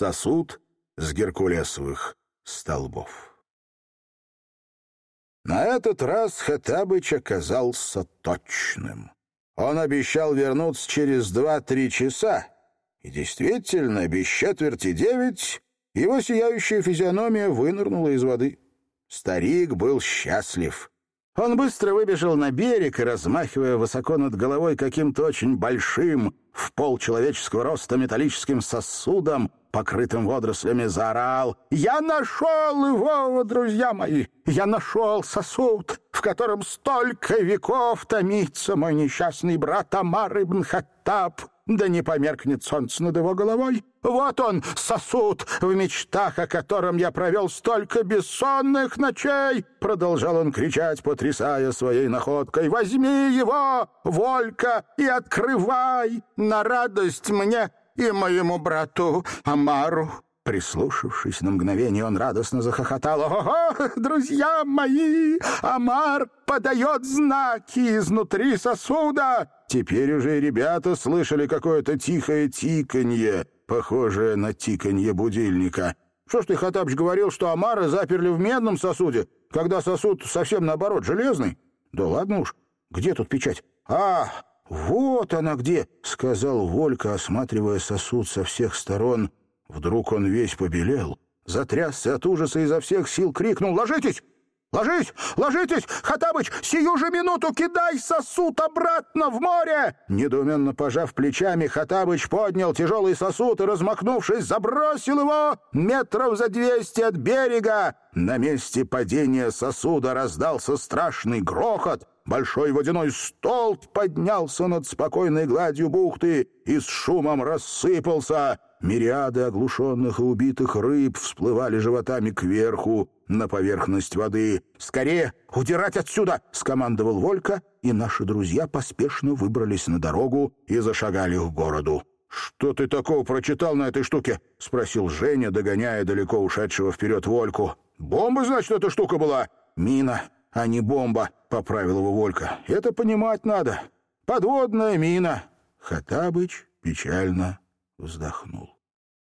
сосуд с геркулесовых столбов. На этот раз Хаттабыч оказался точным. Он обещал вернуться через два-три часа, и действительно, без четверти девять его сияющая физиономия вынырнула из воды. Старик был счастлив. Он быстро выбежал на берег и, размахивая высоко над головой каким-то очень большим, в пол человеческого роста металлическим сосудом, покрытым водорослями, заорал. «Я нашел его, друзья мои! Я нашел сосуд, в котором столько веков томится мой несчастный брат Амар ибн Хаттаб!» да не померкнет солнце над его головой. Вот он, сосуд, в мечтах, о котором я провел столько бессонных ночей!» Продолжал он кричать, потрясая своей находкой. «Возьми его, Волька, и открывай на радость мне и моему брату Амару!» Прислушавшись на мгновение, он радостно захохотал. «Ого, друзья мои! Амар подает знаки изнутри сосуда!» Теперь уже ребята слышали какое-то тихое тиканье, похожее на тиканье будильника. «Что ж ты, Хатапыч, говорил, что Амара заперли в медном сосуде, когда сосуд совсем наоборот, железный?» «Да ладно уж, где тут печать?» «А, вот она где!» — сказал Волька, осматривая сосуд со всех сторон — Вдруг он весь побелел, затрясся от ужаса и изо всех сил крикнул «Ложитесь! «Ложись! Ложитесь! Хатабыч, сию же минуту кидай сосуд обратно в море!» Недоуменно пожав плечами, Хатабыч поднял тяжелый сосуд и, размахнувшись, забросил его метров за двести от берега. На месте падения сосуда раздался страшный грохот. Большой водяной столб поднялся над спокойной гладью бухты и с шумом рассыпался. Мириады оглушенных и убитых рыб всплывали животами кверху на поверхность воды. «Скорее удирать отсюда!» — скомандовал Волька, и наши друзья поспешно выбрались на дорогу и зашагали к городу. «Что ты такого прочитал на этой штуке?» — спросил Женя, догоняя далеко ушедшего вперед Вольку. «Бомба, значит, эта штука была?» «Мина, а не бомба», — поправил его Волька. «Это понимать надо. Подводная мина». Хатабыч печально вздохнул.